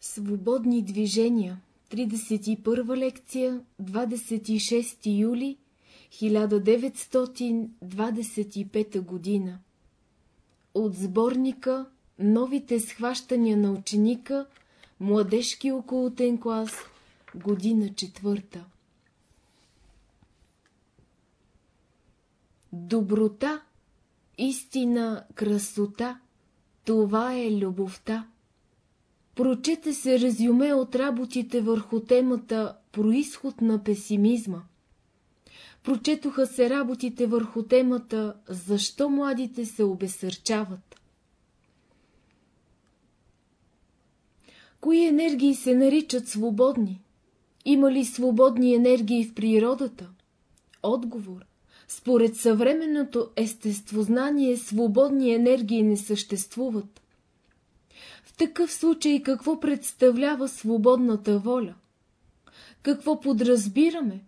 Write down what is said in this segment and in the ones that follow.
Свободни движения. 31 лекция 26 юли 1925 година. От сборника Новите схващания на ученика. Младежки околотен клас. Година четвърта Доброта, истина, красота – това е любовта. Прочете се резюме от работите върху темата «Происход на песимизма». Прочетоха се работите върху темата «Защо младите се обесърчават». Кои енергии се наричат свободни? Има ли свободни енергии в природата? Отговор. Според съвременното естествознание свободни енергии не съществуват. Такъв случай какво представлява свободната воля? Какво подразбираме,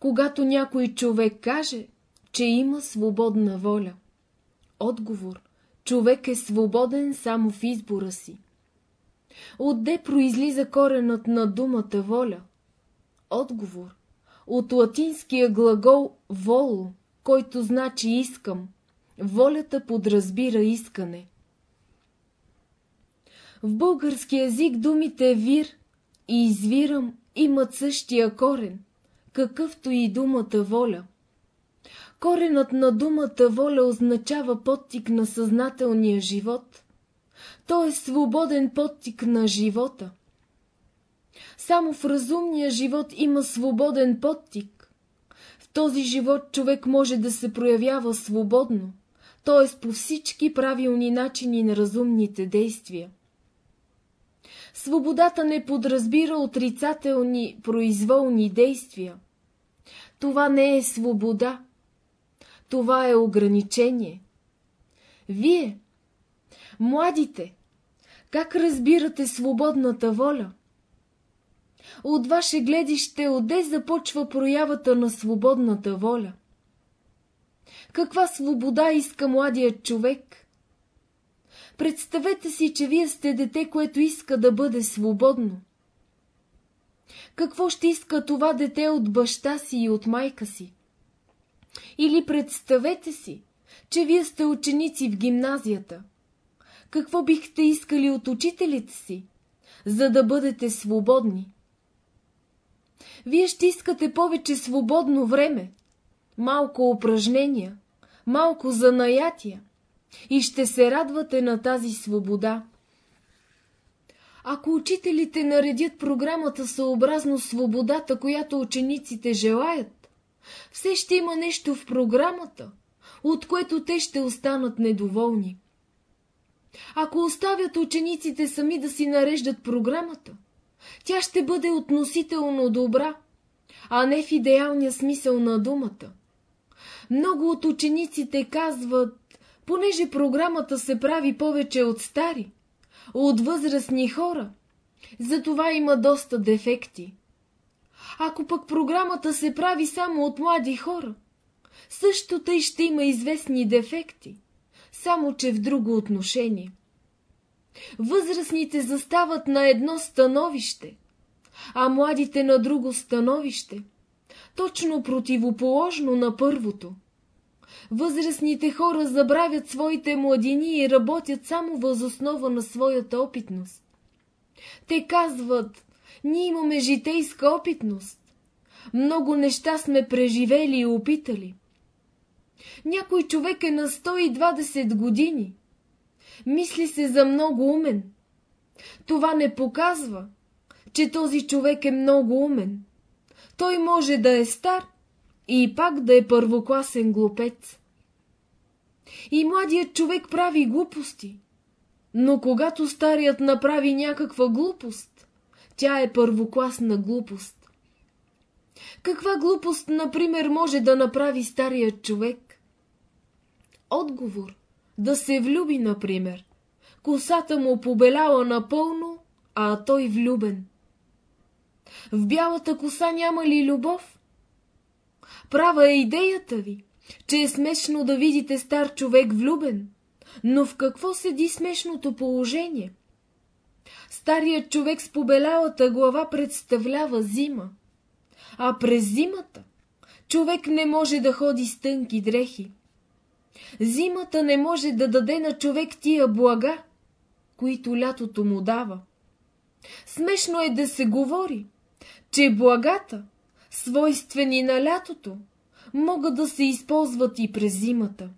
когато някой човек каже, че има свободна воля? Отговор. Човек е свободен само в избора си. Отде произлиза коренът на думата воля? Отговор. От латинския глагол воло, който значи искам. Волята подразбира искане. В български язик думите вир и извирам имат същия корен, какъвто и думата воля. Коренът на думата воля означава подтик на съзнателния живот. То е свободен подтик на живота. Само в разумния живот има свободен подтик. В този живот човек може да се проявява свободно, т.е. по всички правилни начини на разумните действия. Свободата не подразбира отрицателни, произволни действия. Това не е свобода. Това е ограничение. Вие, младите, как разбирате свободната воля? От ваше гледище, отде започва проявата на свободната воля? Каква свобода иска младият човек? Представете си, че вие сте дете, което иска да бъде свободно. Какво ще иска това дете от баща си и от майка си? Или представете си, че вие сте ученици в гимназията. Какво бихте искали от учителите си, за да бъдете свободни? Вие ще искате повече свободно време, малко упражнения, малко занаятия и ще се радвате на тази свобода. Ако учителите наредят програмата съобразно свободата, която учениците желаят, все ще има нещо в програмата, от което те ще останат недоволни. Ако оставят учениците сами да си нареждат програмата, тя ще бъде относително добра, а не в идеалния смисъл на думата. Много от учениците казват, понеже програмата се прави повече от стари, от възрастни хора, затова има доста дефекти. Ако пък програмата се прави само от млади хора, също тъй ще има известни дефекти, само че в друго отношение. Възрастните застават на едно становище, а младите на друго становище, точно противоположно на първото – Възрастните хора забравят своите младини и работят само възоснова на своята опитност. Те казват, ние имаме житейска опитност. Много неща сме преживели и опитали. Някой човек е на 120 години. Мисли се за много умен. Това не показва, че този човек е много умен. Той може да е стар, и пак да е първокласен глупец. И младият човек прави глупости, но когато старият направи някаква глупост, тя е първокласна глупост. Каква глупост, например, може да направи старият човек? Отговор – да се влюби, например. Косата му побеляла напълно, а той влюбен. В бялата коса няма ли любов? Права е идеята ви, че е смешно да видите стар човек влюбен. Но в какво седи смешното положение? Старият човек с побелялата глава представлява зима, а през зимата човек не може да ходи с тънки дрехи. Зимата не може да даде на човек тия блага, които лятото му дава. Смешно е да се говори, че благата, свойствени на лятото, могат да се използват и през зимата.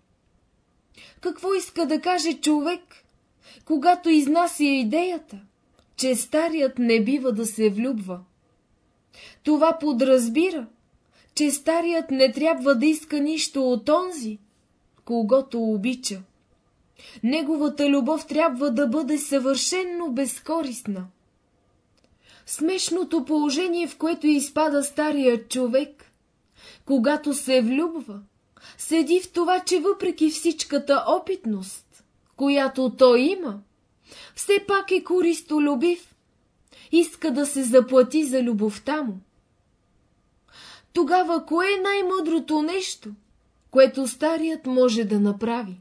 Какво иска да каже човек, когато изнася идеята, че старият не бива да се влюбва? Това подразбира, че старият не трябва да иска нищо от онзи, когато обича. Неговата любов трябва да бъде съвършенно безкорисна. Смешното положение, в което изпада старият човек, когато се влюбва, седи в това, че въпреки всичката опитност, която той има, все пак е користолюбив, иска да се заплати за любовта му. Тогава кое е най-мъдрото нещо, което старият може да направи?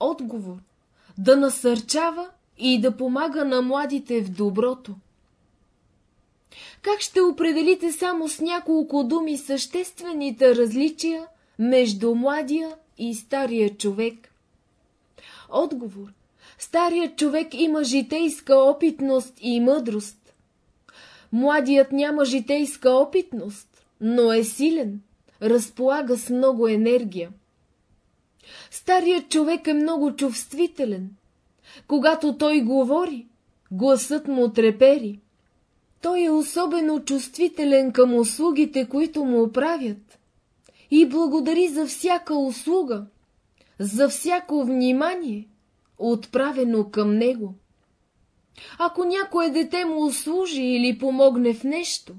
Отговор – да насърчава и да помага на младите в доброто. Как ще определите само с няколко думи съществените различия между младия и стария човек? Отговор. Старият човек има житейска опитност и мъдрост. Младият няма житейска опитност, но е силен, разполага с много енергия. Старият човек е много чувствителен. Когато той говори, гласът му трепери. Той е особено чувствителен към услугите, които му правят. И благодари за всяка услуга, за всяко внимание, отправено към него. Ако някое дете му услужи или помогне в нещо,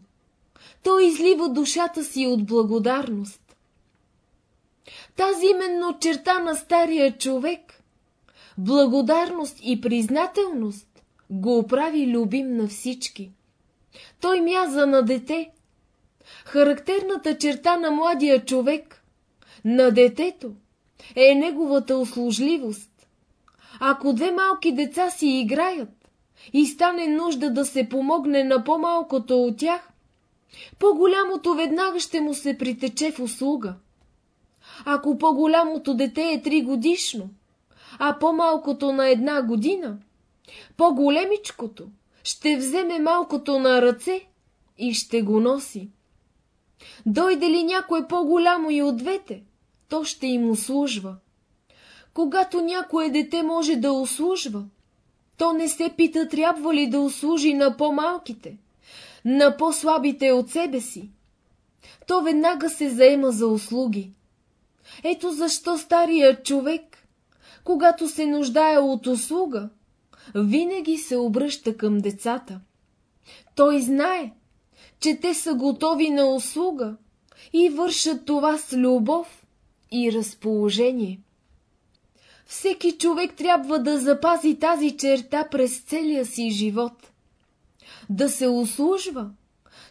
той излива душата си от благодарност. Тази именно черта на стария човек, благодарност и признателност, го оправи любим на всички. Той мяза на дете. Характерната черта на младия човек, на детето, е неговата услужливост. Ако две малки деца си играят и стане нужда да се помогне на по-малкото от тях, по-голямото веднага ще му се притече в услуга. Ако по-голямото дете е три годишно, а по-малкото на една година, по-големичкото ще вземе малкото на ръце и ще го носи. Дойде ли някое по-голямо и от двете, то ще им услужва. Когато някое дете може да услужва, то не се пита трябва ли да услужи на по-малките, на по-слабите от себе си. То веднага се заема за услуги. Ето защо старият човек, когато се нуждае от услуга, винаги се обръща към децата. Той знае, че те са готови на услуга и вършат това с любов и разположение. Всеки човек трябва да запази тази черта през целия си живот. Да се услужва,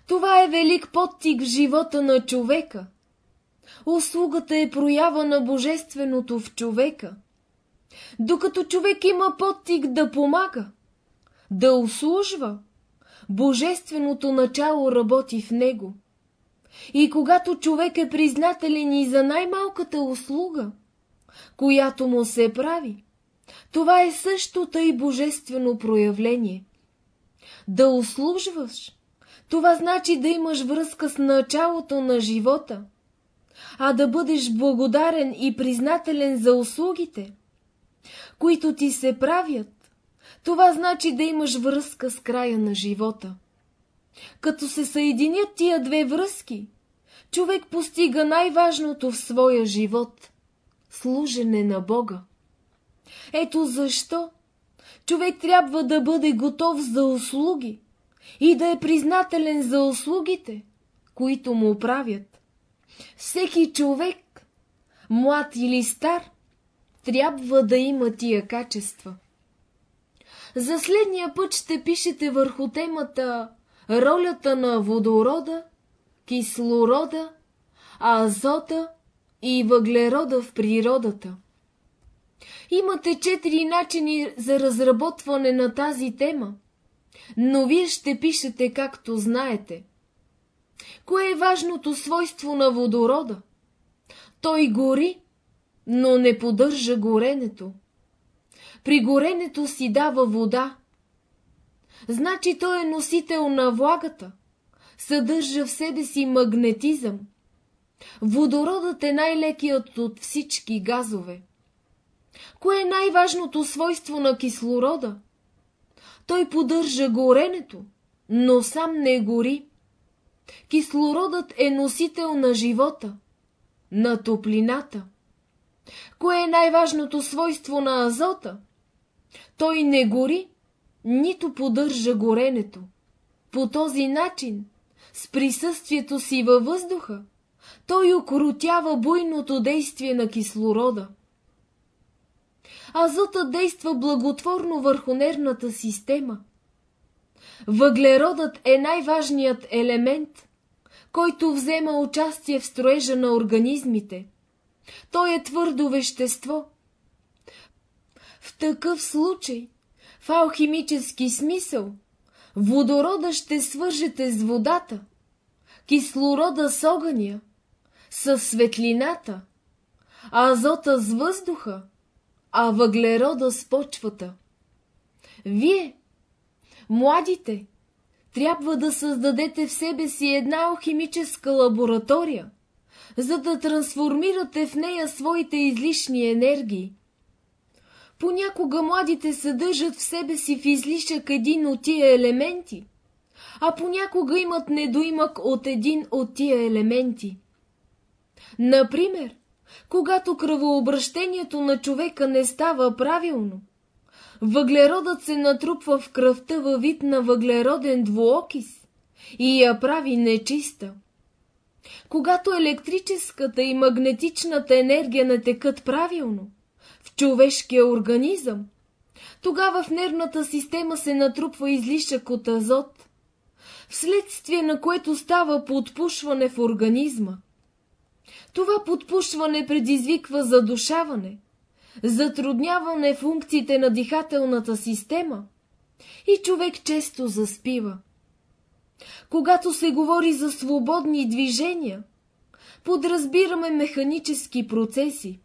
това е велик подтик в живота на човека. Услугата е проява на божественото в човека – докато човек има подтик да помага, да услужва, божественото начало работи в него. И когато човек е признателен и за най-малката услуга, която му се прави, това е същото и божествено проявление. Да услужваш, това значи да имаш връзка с началото на живота, а да бъдеш благодарен и признателен за услугите, които ти се правят, това значи да имаш връзка с края на живота. Като се съединят тия две връзки, човек постига най-важното в своя живот – служене на Бога. Ето защо човек трябва да бъде готов за услуги и да е признателен за услугите, които му правят. Всеки човек, млад или стар, трябва да има тия качества. За следния път ще пишете върху темата ролята на водорода, кислорода, азота и въглерода в природата. Имате четири начини за разработване на тази тема но вие ще пишете както знаете. Кое е важното свойство на водорода? Той гори, но не поддържа горенето. При горенето си дава вода. Значи той е носител на влагата, съдържа в себе си магнетизъм. Водородът е най-лекият от всички газове. Кое е най-важното свойство на кислорода? Той поддържа горенето, но сам не гори. Кислородът е носител на живота, на топлината. Кое е най-важното свойство на азота? Той не гори, нито поддържа горенето. По този начин, с присъствието си във въздуха, той окрутява буйното действие на кислорода. Азотът действа благотворно върху нервната система. Въглеродът е най-важният елемент, който взема участие в строежа на организмите. Той е твърдо вещество. В такъв случай, в алхимически смисъл, водорода ще свържете с водата, кислорода с огъня, с светлината, азота с въздуха, а въглерода с почвата. Вие, младите, трябва да създадете в себе си една алхимическа лаборатория, за да трансформирате в нея своите излишни енергии. Понякога младите съдържат в себе си в излишък един от тия елементи, а понякога имат недоимък от един от тия елементи. Например, когато кръвообращението на човека не става правилно, въглеродът се натрупва в кръвта във вид на въглероден двуокис и я прави нечиста. Когато електрическата и магнетичната енергия не текат правилно в човешкия организъм, тогава в нервната система се натрупва излишък от азот, вследствие на което става подпушване в организма. Това подпушване предизвиква задушаване, затрудняване функциите на дихателната система и човек често заспива. Когато се говори за свободни движения, подразбираме механически процеси.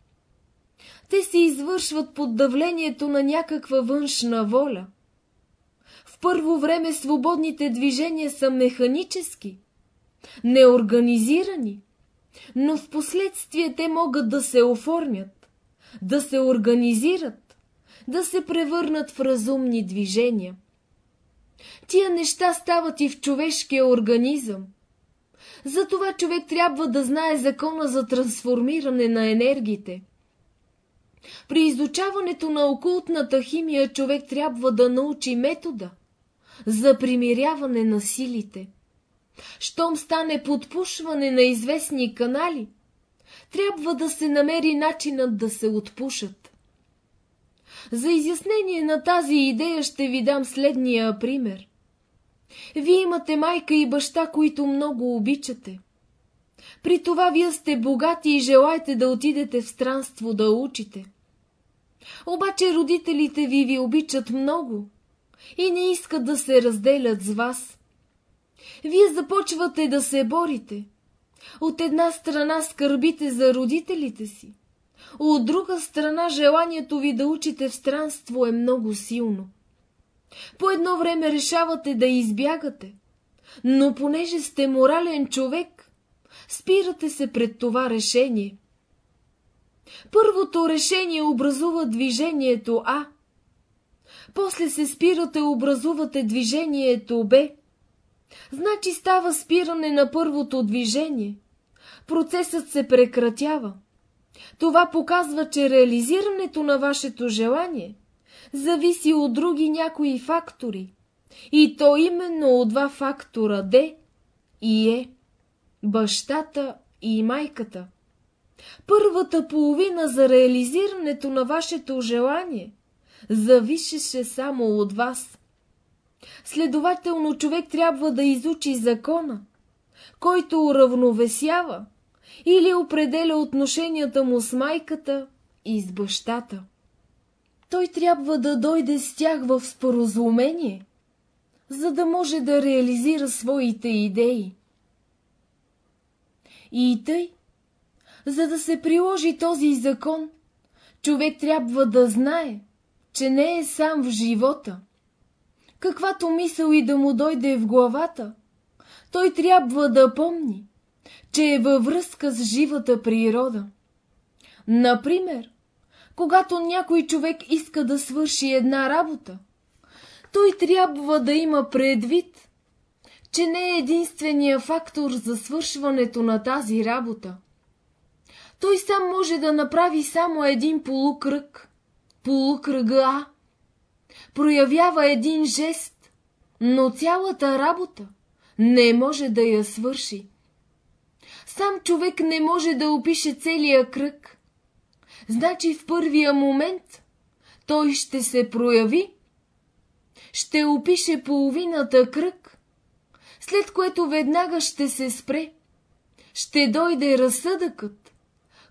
Те се извършват под давлението на някаква външна воля. В първо време свободните движения са механически, неорганизирани, но в последствие те могат да се оформят, да се организират, да се превърнат в разумни движения. Тия неща стават и в човешкия организъм. Затова човек трябва да знае закона за трансформиране на енергиите. При изучаването на окултната химия човек трябва да научи метода за примиряване на силите. Щом стане подпушване на известни канали, трябва да се намери начинът да се отпушат. За изяснение на тази идея ще ви дам следния пример. Вие имате майка и баща, които много обичате. При това вие сте богати и желаете да отидете в странство да учите. Обаче родителите ви ви обичат много и не искат да се разделят с вас. Вие започвате да се борите. От една страна скърбите за родителите си, от друга страна желанието ви да учите в странство е много силно. По едно време решавате да избягате, но понеже сте морален човек, спирате се пред това решение. Първото решение образува движението А, после се спирате, образувате движението Б. Значи става спиране на първото движение. Процесът се прекратява. Това показва, че реализирането на вашето желание зависи от други някои фактори. И то именно от два фактора Д и Е – бащата и майката. Първата половина за реализирането на вашето желание зависеше само от вас. Следователно човек трябва да изучи закона, който уравновесява или определя отношенията му с майката и с бащата. Той трябва да дойде с тях в споразумение, за да може да реализира своите идеи. И тъй, за да се приложи този закон, човек трябва да знае, че не е сам в живота. Каквато мисъл и да му дойде в главата, той трябва да помни, че е във връзка с живата природа. Например, когато някой човек иска да свърши една работа, той трябва да има предвид, че не е единствения фактор за свършването на тази работа. Той сам може да направи само един полукръг, полукръга А. Проявява един жест, но цялата работа не може да я свърши. Сам човек не може да опише целия кръг. Значи в първия момент той ще се прояви, ще опише половината кръг, след което веднага ще се спре. Ще дойде разсъдъкът,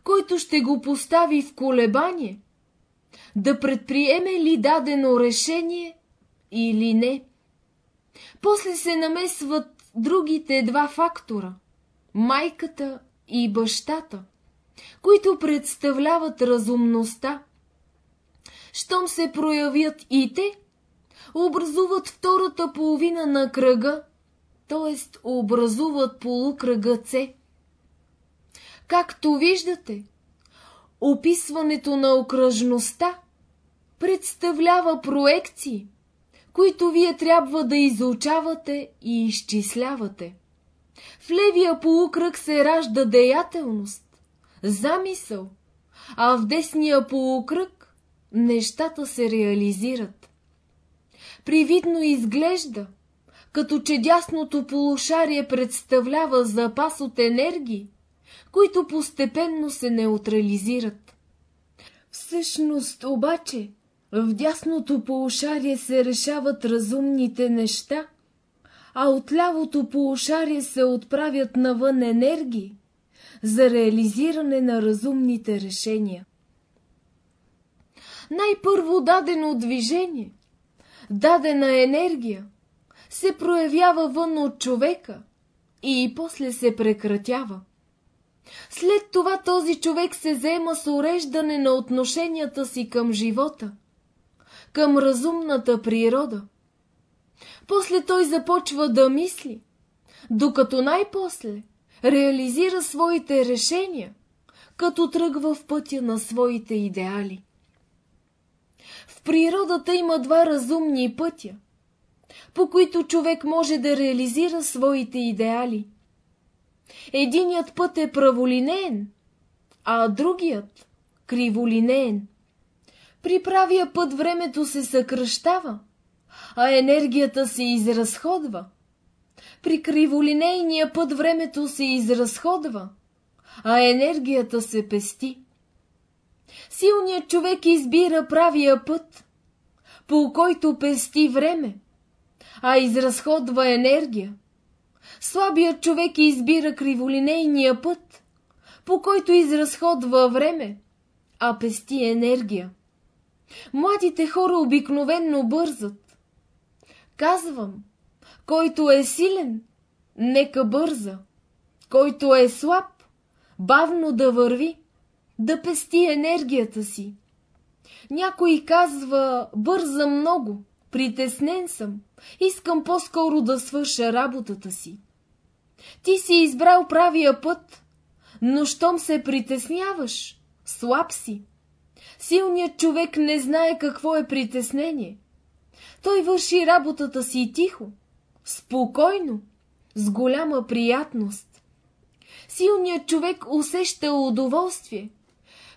който ще го постави в колебание, да предприеме ли дадено решение или не. После се намесват другите два фактора – майката и бащата, които представляват разумността. Щом се проявят и те, образуват втората половина на кръга, т.е. образуват полукръга С. Както виждате, описването на окръжността представлява проекции, които вие трябва да изучавате и изчислявате. В левия полукръг се ражда деятелност, замисъл, а в десния полукръг нещата се реализират. Привидно изглежда, като че дясното полушарие представлява запас от енергии, които постепенно се неутрализират. Всъщност обаче, в дясното полушарие се решават разумните неща, а от лявото полушарие се отправят навън енергии за реализиране на разумните решения. Най-първо дадено движение, дадена енергия се проявява вън от човека и после се прекратява. След това този човек се заема с уреждане на отношенията си към живота, към разумната природа. После той започва да мисли, докато най-после реализира своите решения, като тръгва в пътя на своите идеали. В природата има два разумни пътя, по които човек може да реализира своите идеали – Единият път е праволинеен, а другият – криволинеен. При правия път времето се съкръщава, а енергията се изразходва. При криволинейния път времето се изразходва, а енергията се пести. Силният човек избира правия път, по който пести време, а изразходва енергия. Слабият човек избира криволинейния път, по който изразходва време, а пести енергия. Младите хора обикновенно бързат. Казвам, който е силен, нека бърза. Който е слаб, бавно да върви, да пести енергията си. Някой казва, бърза много, притеснен съм, искам по-скоро да свърша работата си. Ти си избрал правия път, но щом се притесняваш, слаб си. Силният човек не знае какво е притеснение. Той върши работата си тихо, спокойно, с голяма приятност. Силният човек усеща удоволствие,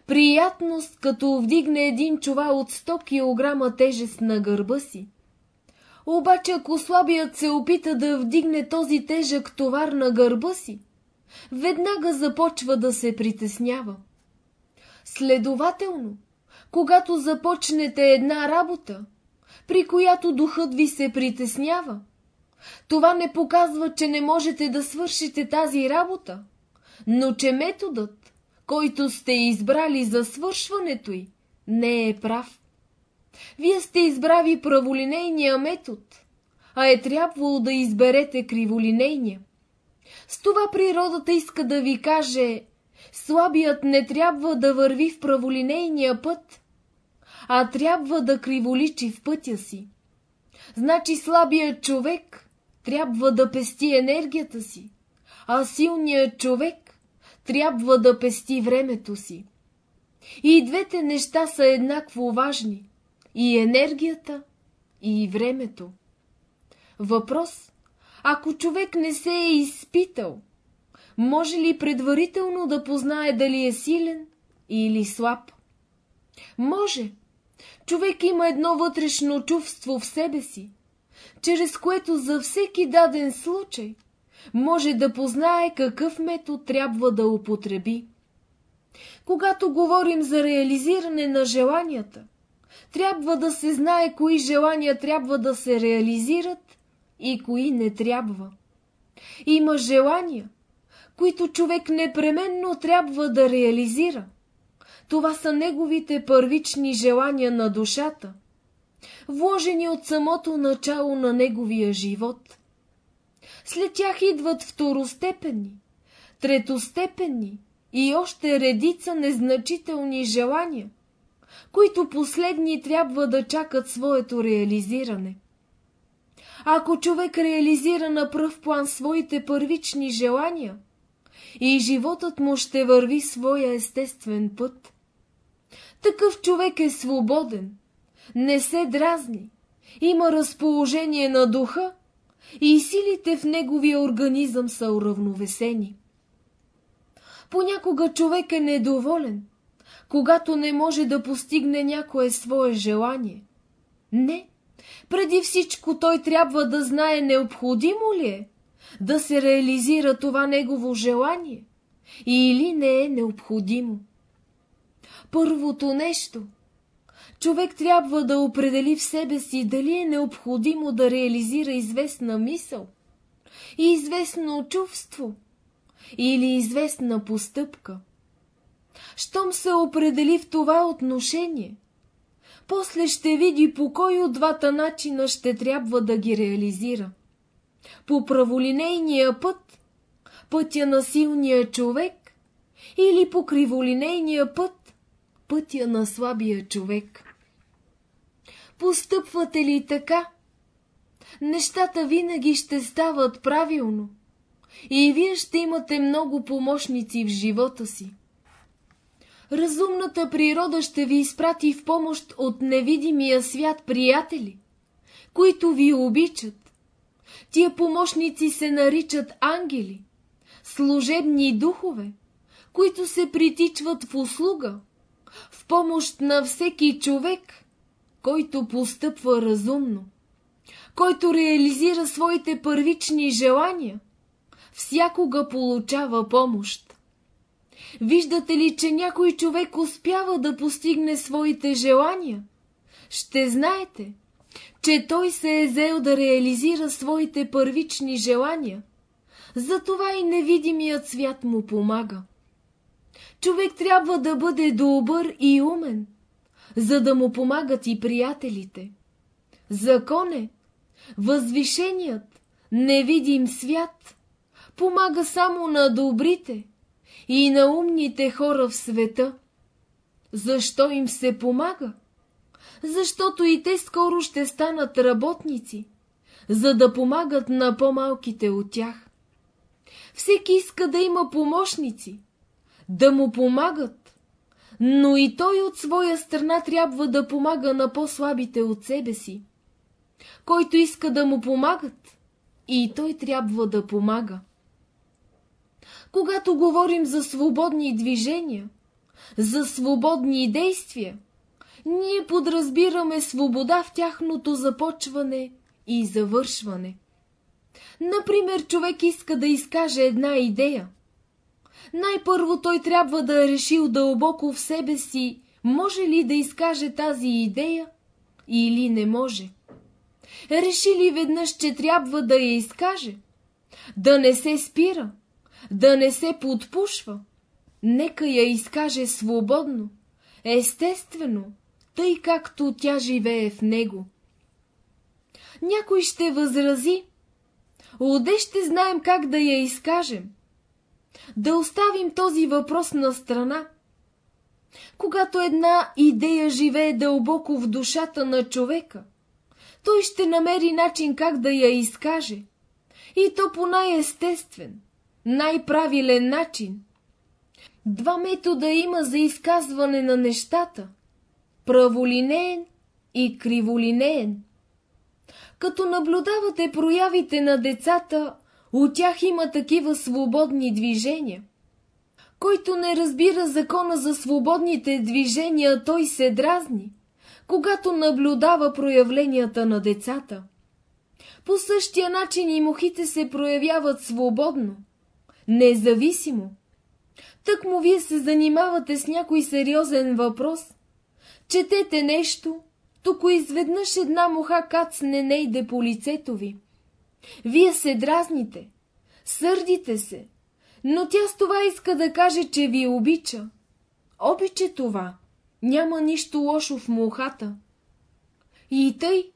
приятност, като вдигне един чувал от 100 кг тежест на гърба си. Обаче ако слабият се опита да вдигне този тежък товар на гърба си, веднага започва да се притеснява. Следователно, когато започнете една работа, при която духът ви се притеснява, това не показва, че не можете да свършите тази работа, но че методът, който сте избрали за свършването й, не е прав. Вие сте избрали праволинейния метод, а е трябвало да изберете криволинейния. С това природата иска да ви каже, слабият не трябва да върви в праволинейния път, а трябва да криволичи в пътя си. Значи слабият човек трябва да пести енергията си, а силният човек трябва да пести времето си. И двете неща са еднакво важни – и енергията, и времето. Въпрос – ако човек не се е изпитал, може ли предварително да познае дали е силен или слаб? Може. Човек има едно вътрешно чувство в себе си, чрез което за всеки даден случай може да познае какъв метод трябва да употреби. Когато говорим за реализиране на желанията, трябва да се знае кои желания трябва да се реализират и кои не трябва. Има желания, които човек непременно трябва да реализира. Това са неговите първични желания на душата, вложени от самото начало на неговия живот. След тях идват второстепенни, третостепенни и още редица незначителни желания, които последни трябва да чакат своето реализиране. Ако човек реализира на пръв план своите първични желания, и животът му ще върви своя естествен път. Такъв човек е свободен, не се дразни, има разположение на духа и силите в неговия организъм са уравновесени. Понякога човек е недоволен, когато не може да постигне някое свое желание. Не, преди всичко той трябва да знае необходимо ли е да се реализира това негово желание или не е необходимо. Първото нещо човек трябва да определи в себе си дали е необходимо да реализира известна мисъл и известно чувство или известна постъпка щом се определи в това отношение. После ще види по кой от двата начина ще трябва да ги реализира. По праволинейния път, пътя на силния човек, или по криволинейния път, пътя на слабия човек. Постъпвате ли така? Нещата винаги ще стават правилно и вие ще имате много помощници в живота си разумната природа ще ви изпрати в помощ от невидимия свят приятели, които ви обичат. Тия помощници се наричат ангели, служебни духове, които се притичват в услуга, в помощ на всеки човек, който постъпва разумно, който реализира своите първични желания, всякога получава помощ. Виждате ли, че някой човек успява да постигне своите желания? Ще знаете, че той се е зел да реализира своите първични желания. Затова и невидимият свят му помага. Човек трябва да бъде добър и умен, за да му помагат и приятелите. Закон е, възвишеният, невидим свят помага само на добрите, и на умните хора в света. Защо им се помага? Защото и те скоро ще станат работници, за да помагат на по-малките от тях. Всеки иска да има помощници, да му помагат, но и той от своя страна трябва да помага на по-слабите от себе си. Който иска да му помагат, и той трябва да помага. Когато говорим за свободни движения, за свободни действия, ние подразбираме свобода в тяхното започване и завършване. Например, човек иска да изкаже една идея. Най-първо той трябва да е решил дълбоко в себе си, може ли да изкаже тази идея или не може. Реши ли веднъж, че трябва да я изкаже, да не се спира, да не се подпушва. Нека я изкаже свободно, естествено, тъй както тя живее в него. Някой ще възрази. Оде ще знаем как да я изкажем. Да оставим този въпрос на страна. Когато една идея живее дълбоко в душата на човека, той ще намери начин как да я изкаже. И то по най-естествен, най-правилен начин. Два метода има за изказване на нещата – праволинеен и криволинеен. Като наблюдавате проявите на децата, от тях има такива свободни движения. Който не разбира закона за свободните движения, той се дразни, когато наблюдава проявленията на децата. По същия начин и мухите се проявяват свободно, независимо. Тък му вие се занимавате с някой сериозен въпрос, четете нещо, тук изведнъж една муха кацне не иде по лицето ви. Вие се дразните, сърдите се, но тя с това иска да каже, че ви обича. Обича това. Няма нищо лошо в мухата. И тъй,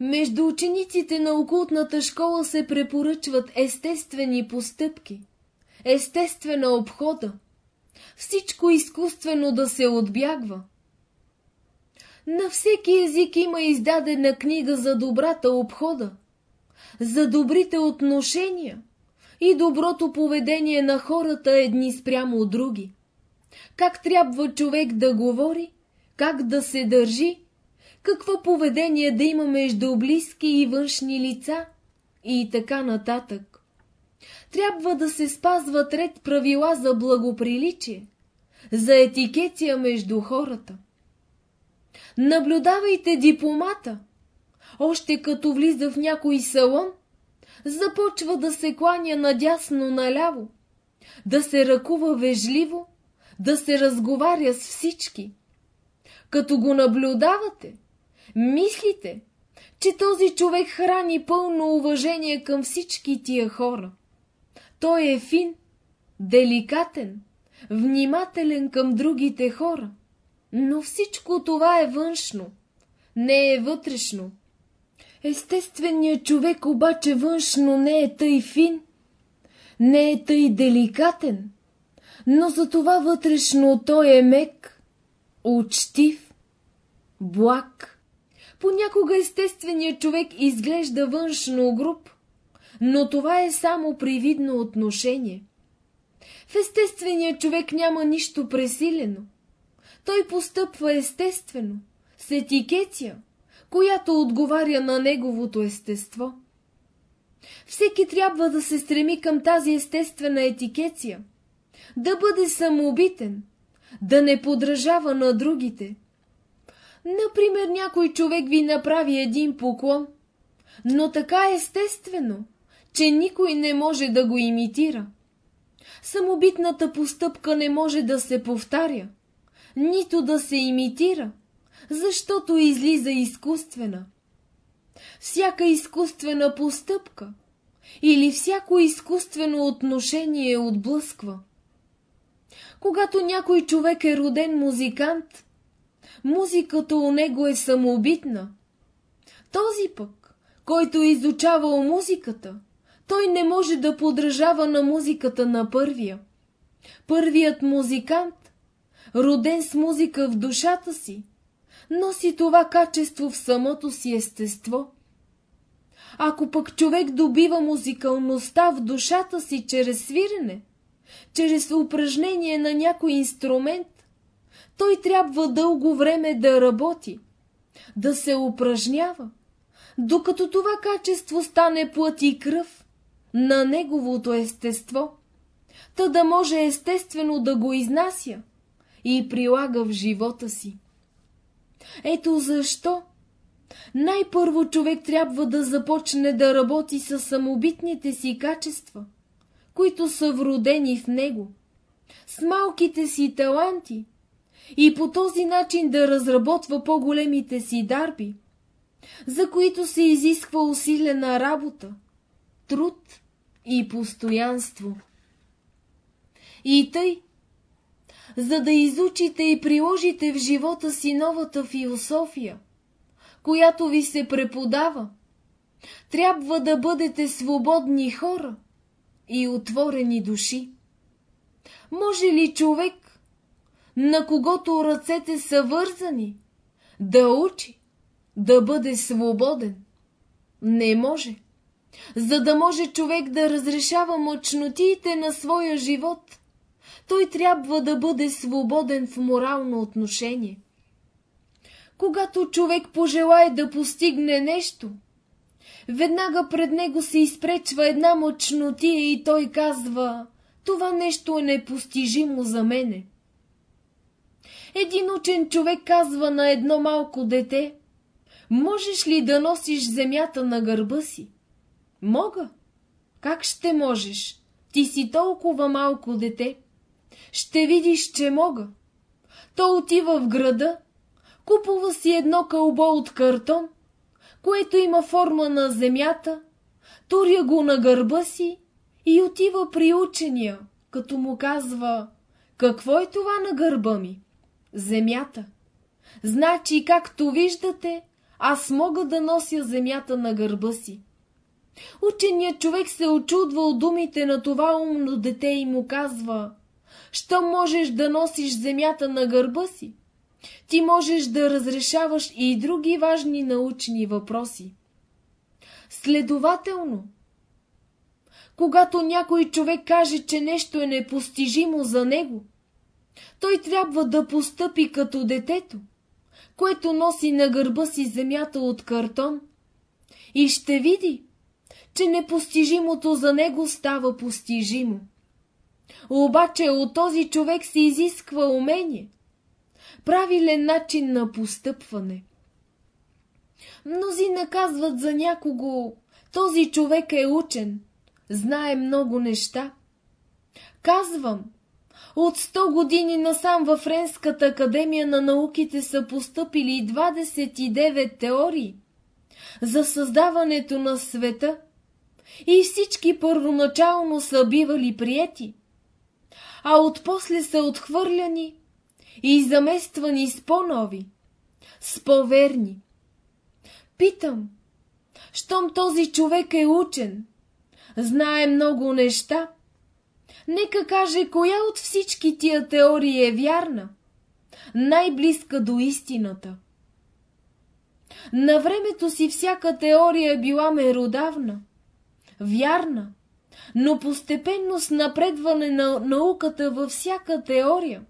между учениците на окултната школа се препоръчват естествени постъпки, естествена обхода, всичко изкуствено да се отбягва. На всеки език има издадена книга за добрата обхода, за добрите отношения и доброто поведение на хората едни спрямо от други. Как трябва човек да говори, как да се държи, какво поведение да има между близки и външни лица и така нататък. Трябва да се спазват ред правила за благоприличие, за етикетия между хората. Наблюдавайте дипломата. Още като влиза в някой салон, започва да се кланя надясно-наляво, да се ръкува вежливо, да се разговаря с всички. Като го наблюдавате, мислите, че този човек храни пълно уважение към всички тия хора. Той е фин, деликатен, внимателен към другите хора. Но всичко това е външно, не е вътрешно. Естественият човек обаче външно не е тъй фин, не е тъй деликатен, но за това вътрешно той е мек, учтив, благ. Понякога естественият човек изглежда външно груб, но това е само привидно отношение. В естествения човек няма нищо пресилено. Той постъпва естествено, с етикетия, която отговаря на неговото естество. Всеки трябва да се стреми към тази естествена етикеция, да бъде самоубитен, да не подражава на другите. Например, някой човек ви направи един поклон, но така естествено, че никой не може да го имитира. Самобитната постъпка не може да се повтаря, нито да се имитира, защото излиза изкуствена. Всяка изкуствена постъпка или всяко изкуствено отношение отблъсква. Когато някой човек е роден музикант, музиката у него е самоубитна. Този пък, който е изучавал музиката, той не може да подражава на музиката на първия. Първият музикант, роден с музика в душата си, носи това качество в самото си естество. Ако пък човек добива музикалността в душата си чрез свирене, чрез упражнение на някой инструмент, той трябва дълго време да работи, да се упражнява, докато това качество стане плът и кръв на неговото естество, та да може естествено да го изнася и прилага в живота си. Ето защо най-първо човек трябва да започне да работи с самобитните си качества, които са вродени в него, с малките си таланти и по този начин да разработва по-големите си дарби, за които се изисква усилена работа, труд и постоянство. И тъй, за да изучите и приложите в живота си новата философия, която ви се преподава, трябва да бъдете свободни хора и отворени души. Може ли човек, на когото ръцете са вързани, да учи, да бъде свободен? Не може. За да може човек да разрешава мъчнотиите на своя живот, той трябва да бъде свободен в морално отношение. Когато човек пожелае да постигне нещо, веднага пред него се изпречва една мъчнотия и той казва, това нещо е непостижимо за мене. Един учен човек казва на едно малко дете, можеш ли да носиш земята на гърба си? Мога. Как ще можеш? Ти си толкова малко дете. Ще видиш, че мога. То отива в града, купува си едно кълбо от картон, което има форма на земята, туря го на гърба си и отива при учения, като му казва, какво е това на гърба ми? Земята. Значи, както виждате, аз мога да нося земята на гърба си. Ученият човек се очудва от думите на това умно дете и му казва, що можеш да носиш земята на гърба си? Ти можеш да разрешаваш и други важни научни въпроси. Следователно, когато някой човек каже, че нещо е непостижимо за него, той трябва да постъпи като детето, което носи на гърба си земята от картон и ще види, че непостижимото за него става постижимо. Обаче от този човек се изисква умение, правилен начин на постъпване. Мнози наказват за някого, този човек е учен, знае много неща. Казвам, от 100 години насам във Френската академия на науките са поступили 29 теории за създаването на света и всички първоначално са бивали приети, а отпосле са отхвърляни и замествани с по-нови, с по-верни. Питам, щом този човек е учен, знае много неща, нека каже коя от всички тия теории е вярна, най-близка до истината. На времето си всяка теория е била меродавна, вярна, но постепенно с напредване на науката във всяка теория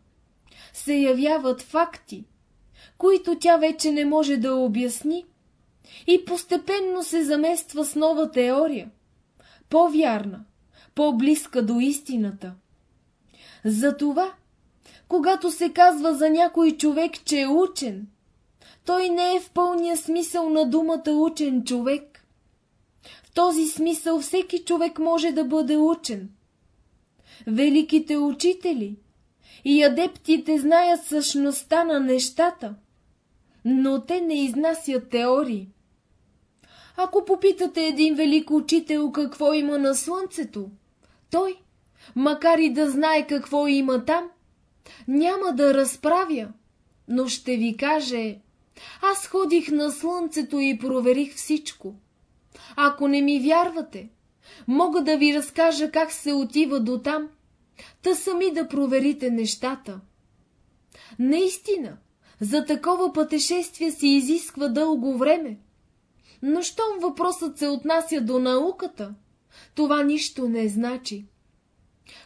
се явяват факти, които тя вече не може да обясни и постепенно се замества с нова теория, по-вярна, по-близка до истината. Затова, когато се казва за някой човек, че е учен, той не е в пълния смисъл на думата учен човек. Този смисъл всеки човек може да бъде учен. Великите учители и адептите знаят същността на нещата, но те не изнасят теории. Ако попитате един велик учител какво има на слънцето, той, макар и да знае какво има там, няма да разправя, но ще ви каже, аз ходих на слънцето и проверих всичко. Ако не ми вярвате, мога да ви разкажа как се отива до там, та сами да проверите нещата. Наистина, за такова пътешествие се изисква дълго време. Но щом въпросът се отнася до науката, това нищо не значи.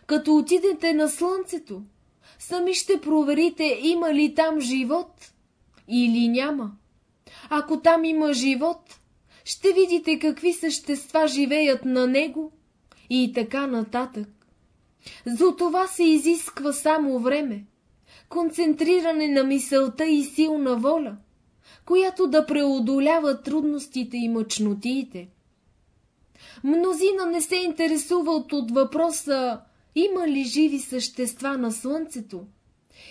Като отидете на слънцето, сами ще проверите има ли там живот или няма. Ако там има живот, ще видите какви същества живеят на него и така нататък. За това се изисква само време, концентриране на мисълта и силна воля, която да преодолява трудностите и мъчнотиите. Мнозина не се интересуват от въпроса има ли живи същества на Слънцето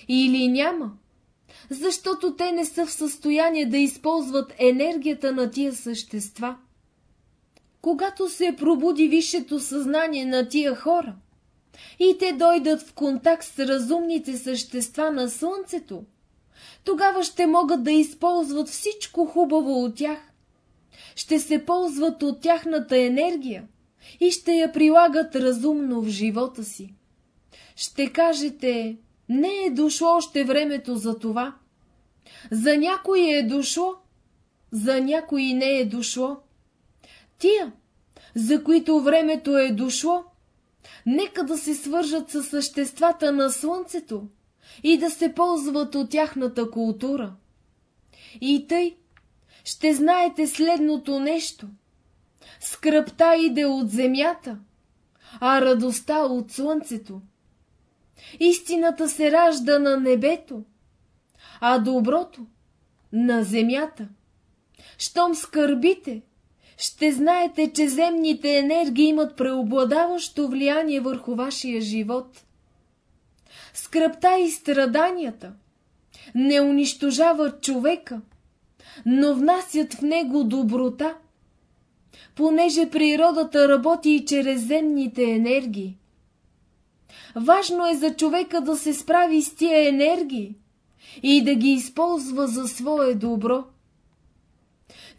или няма, защото те не са в състояние да използват енергията на тия същества. Когато се пробуди висшето съзнание на тия хора и те дойдат в контакт с разумните същества на Слънцето, тогава ще могат да използват всичко хубаво от тях ще се ползват от тяхната енергия и ще я прилагат разумно в живота си. Ще кажете, не е дошло още времето за това. За някой е дошло, за някой не е дошло. Тия, за които времето е дошло, нека да се свържат със съществата на Слънцето и да се ползват от тяхната култура. И тъй ще знаете следното нещо. Скръпта иде от земята, а радостта от слънцето. Истината се ражда на небето, а доброто на земята. Щом скърбите, ще знаете, че земните енергии имат преобладаващо влияние върху вашия живот. Скръпта и страданията не унищожават човека, но внасят в него доброта, понеже природата работи и чрез земните енергии. Важно е за човека да се справи с тия енергии и да ги използва за свое добро.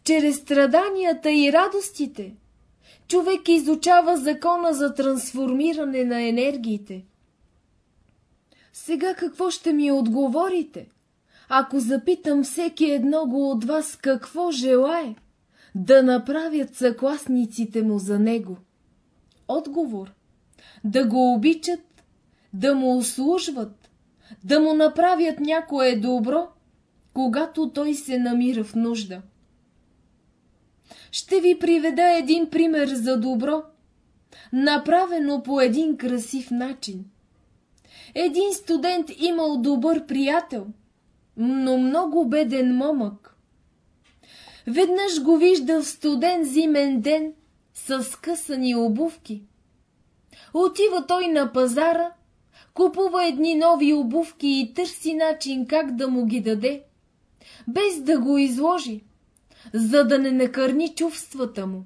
Чрез страданията и радостите човек изучава закона за трансформиране на енергиите. Сега какво ще ми отговорите, ако запитам всеки едного от вас какво желае да направят съкласниците му за него? Отговор – да го обичат, да му услужват, да му направят някое добро, когато той се намира в нужда. Ще ви приведа един пример за добро, направено по един красив начин. Един студент имал добър приятел, но много беден момък. Веднъж го вижда в студен зимен ден с скъсани обувки. Отива той на пазара, купува едни нови обувки и търси начин как да му ги даде, без да го изложи за да не накърни чувствата му.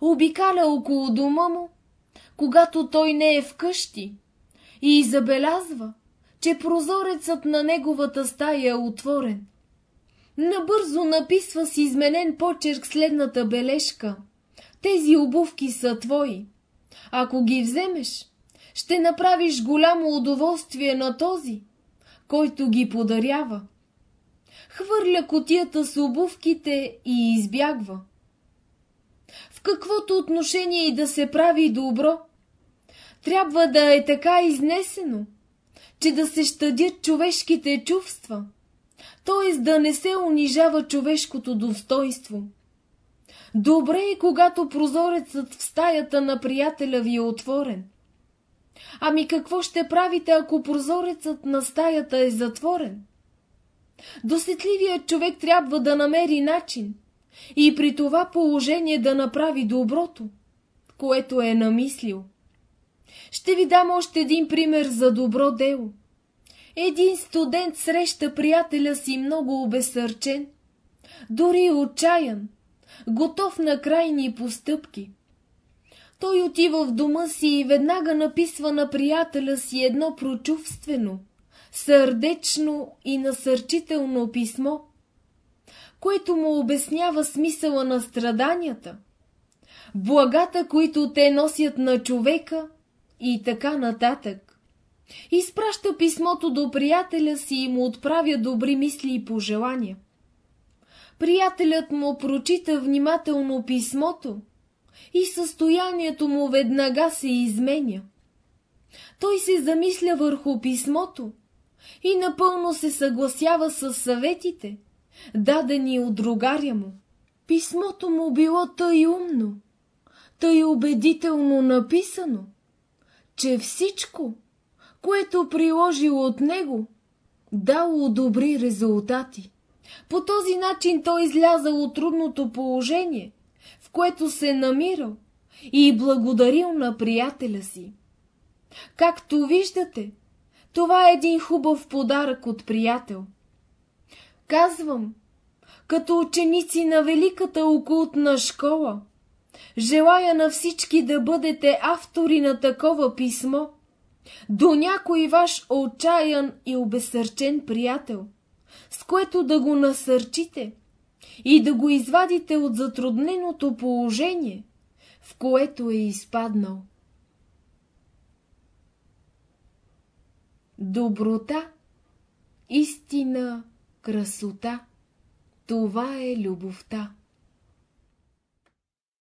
Обикаля около дома му, когато той не е вкъщи, и забелязва, че прозорецът на неговата стая е отворен. Набързо написва с изменен почерк следната бележка. Тези обувки са твои. Ако ги вземеш, ще направиш голямо удоволствие на този, който ги подарява хвърля котията с обувките и избягва. В каквото отношение и да се прави добро, трябва да е така изнесено, че да се щадят човешките чувства, т.е. да не се унижава човешкото достоинство. Добре е, когато прозорецът в стаята на приятеля ви е отворен. Ами какво ще правите, ако прозорецът на стаята е затворен? Досетливият човек трябва да намери начин и при това положение да направи доброто, което е намислил. Ще ви дам още един пример за добро дело. Един студент среща приятеля си много обесърчен, дори отчаян, готов на крайни постъпки. Той отива в дома си и веднага написва на приятеля си едно прочувствено, сърдечно и насърчително писмо, което му обяснява смисъла на страданията, благата, които те носят на човека и така нататък. Изпраща писмото до приятеля си и му отправя добри мисли и пожелания. Приятелят му прочита внимателно писмото и състоянието му веднага се изменя. Той се замисля върху писмото и напълно се съгласява с съветите, дадени от другаря му. Писмото му било тъй умно, тъй убедително написано, че всичко, което приложил от него, дало добри резултати. По този начин той излязал от трудното положение, което се намирал и благодарил на приятеля си. Както виждате, това е един хубав подарък от приятел. Казвам, като ученици на Великата окултна школа, желая на всички да бъдете автори на такова писмо, до някой ваш отчаян и обесърчен приятел, с което да го насърчите и да го извадите от затрудненото положение, в което е изпаднал. Доброта, истина, красота – това е любовта.